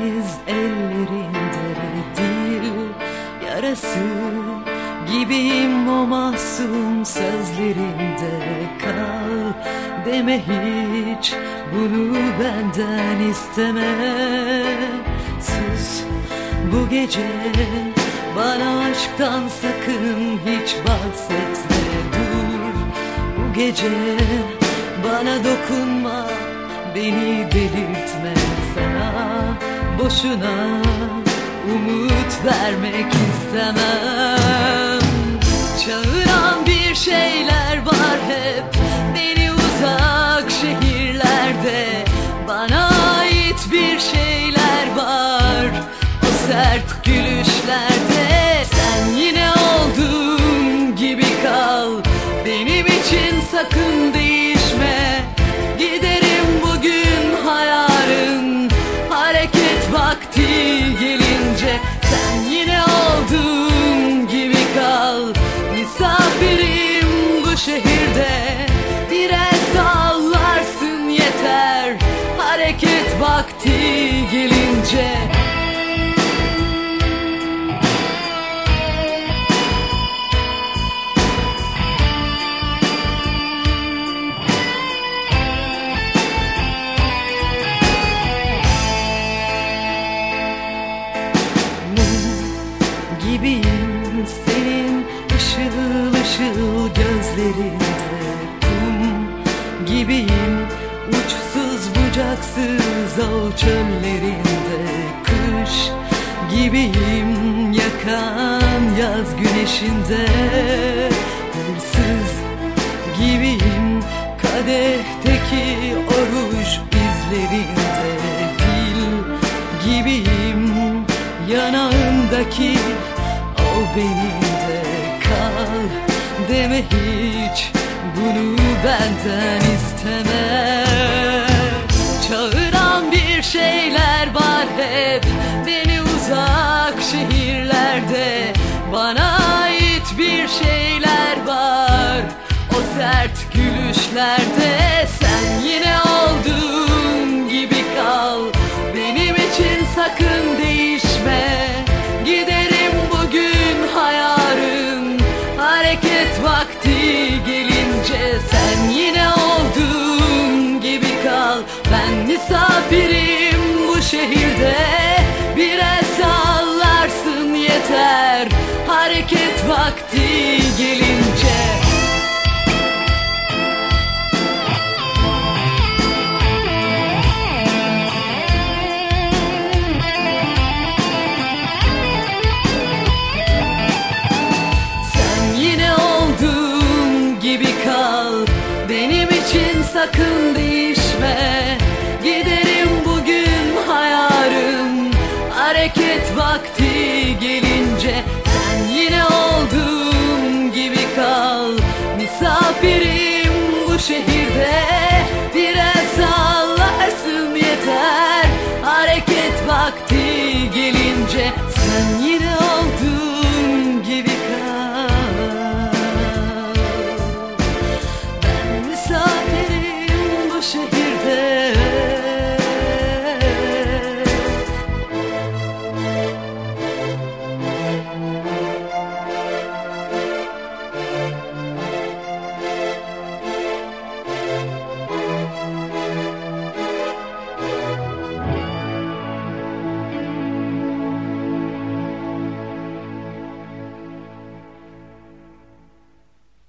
temiz ellerinde Dil yarası Gibiyim o masum sözlerinde Kal deme hiç bunu benden isteme. Sus bu gece bana aşktan sakın hiç bahsetme. Dur bu gece bana dokunma Beni delirtme. sana Boşuna umut vermek istemem. Çağıran bir şeyler var hep Beni uzak şehirlerde. Bana ait bir şeyler var O sert gülüşlerde. Sen yine olduğun gibi kal Benim için sakın vakti gelince. Gibiyim senin ışıl ışıl gözlerinde. Kum gibiyim uçsuz bucaksız o çöllerinde kış gibiyim yakan yaz güneşinde. Hırsız gibiyim kadehteki oruç izlerinde. Dil gibiyim yanağındaki o benim de kal deme hiç bunu benden isteme Çağıran bir şeyler var hep. Beni uzak şehirlerde Bana ait bir şeyler var. O sert gülüşlerde yeter. Hareket vakti gelince. Sen yine olduğun gibi kal. Benim için sakın değişme. Giderim bugün hayarım. Hareket vakti gelince şehirde Biraz sallarsın yeter. Hareket vakti gelince Sen yine olduğun gibi kal. Ben misafirim bu şehirde.